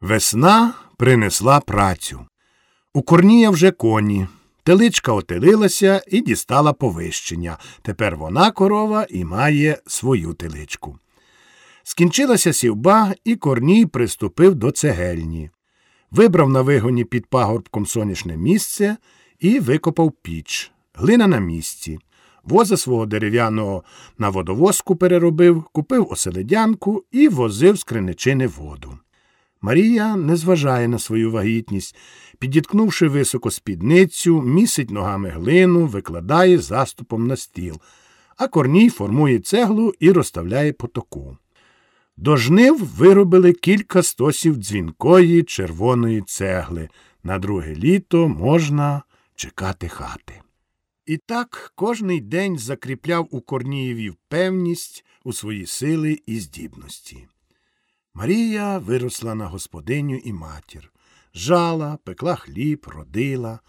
Весна принесла працю. У Корнія вже коні. Теличка отелилася і дістала повищення. Тепер вона корова і має свою теличку. Скінчилася сівба, і Корній приступив до цегельні. Вибрав на вигоні під пагорбком сонячне місце і викопав піч. Глина на місці. Воза свого дерев'яного на водовозку переробив, купив оселедянку і возив з криничини воду. Марія не зважає на свою вагітність, підіткнувши високо спідницю, місить ногами глину, викладає заступом на стіл, а корній формує цеглу і розставляє потоку. До жнив виробили кілька стосів дзвінкої червоної цегли. На друге літо можна чекати хати. І так кожний день закріпляв у Корнієві впевність у свої сили і здібності. Марія виросла на господиню і матір, жала, пекла хліб, родила.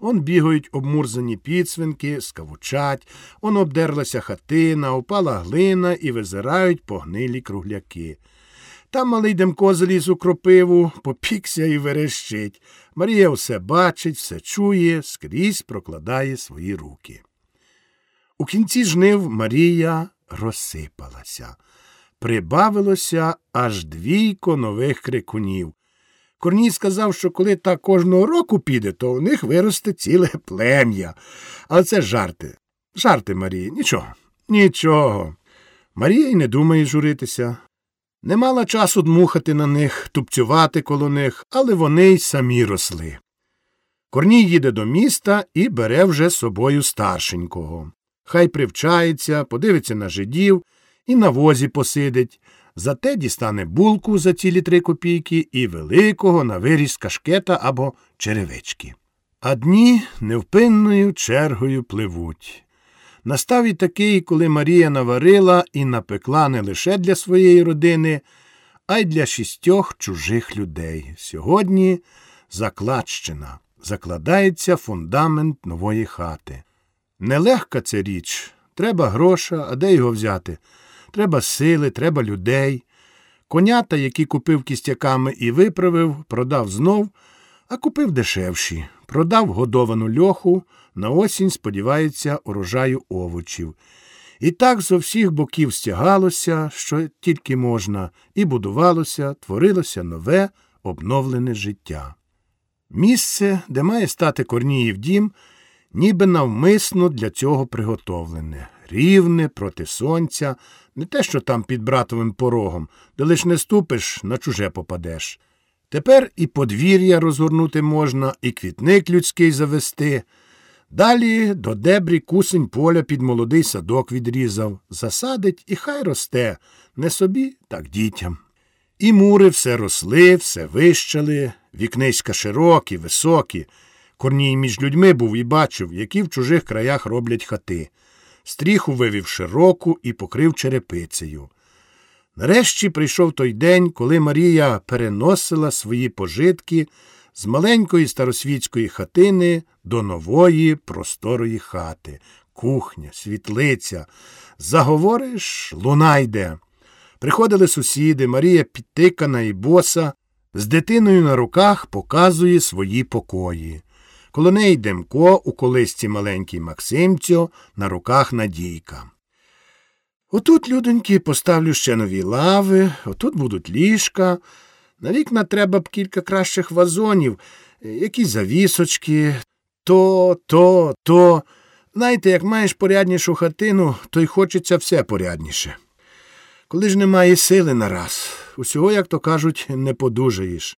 Он бігають обмурзані підсвинки, скавучать, он обдерлася хатина, опала глина і визирають погнилі кругляки. Там малий Демко заліз у кропиву, попікся і верещить. Марія все бачить, все чує, скрізь прокладає свої руки. У кінці жнив Марія розсипалася. Прибавилося аж двійко нових крикунів. Корній сказав, що коли так кожного року піде, то у них виросте ціле плем'я. Але це жарти. Жарти Марії. Нічого. Нічого. Марія й не думає журитися. Не мала часу дмухати на них, тупцювати коло них, але вони й самі росли. Корній їде до міста і бере вже з собою старшенького. Хай привчається, подивиться на жидів і на возі посидить. Зате дістане булку за цілі три копійки і великого на виріс кашкета або черевички. А дні невпинною чергою пливуть. Настав і такий, коли Марія наварила і напекла не лише для своєї родини, а й для шістьох чужих людей. Сьогодні закладщина. Закладається фундамент нової хати. Нелегка це річ. Треба гроша, а де його взяти? Треба сили, треба людей. Конята, які купив кістяками і виправив, продав знов, а купив дешевші. Продав годовану льоху, на осінь сподівається урожаю овочів. І так зо всіх боків стягалося, що тільки можна, і будувалося, творилося нове, обновлене життя. Місце, де має стати Корніїв дім, ніби навмисно для цього приготовлене, рівне проти сонця, не те, що там під братовим порогом, де лиш не ступиш, на чуже попадеш. Тепер і подвір'я розгорнути можна, і квітник людський завести. Далі до дебрі кусень поля під молодий садок відрізав, засадить і хай росте, не собі, так дітям. І мури все росли, все вищали, вікниська широкі, високі. Корній між людьми був і бачив, які в чужих краях роблять хати. Стріху вивів широку і покрив черепицею. Нарешті прийшов той день, коли Марія переносила свої пожитки з маленької старосвітської хатини до нової просторої хати, кухня, світлиця. Заговориш, луна йде. Приходили сусіди, Марія підтикана і боса, з дитиною на руках показує свої покої. Коло неї Демко у колисці маленький Максимцю, на руках Надійка. Отут, людоньки, поставлю ще нові лави, отут будуть ліжка. На вікна треба б кілька кращих вазонів, якісь завісочки, то, то, то. Знаєте, як маєш поряднішу хатину, то й хочеться все порядніше. Коли ж немає сили на раз, усього, як то кажуть, не подужаєш.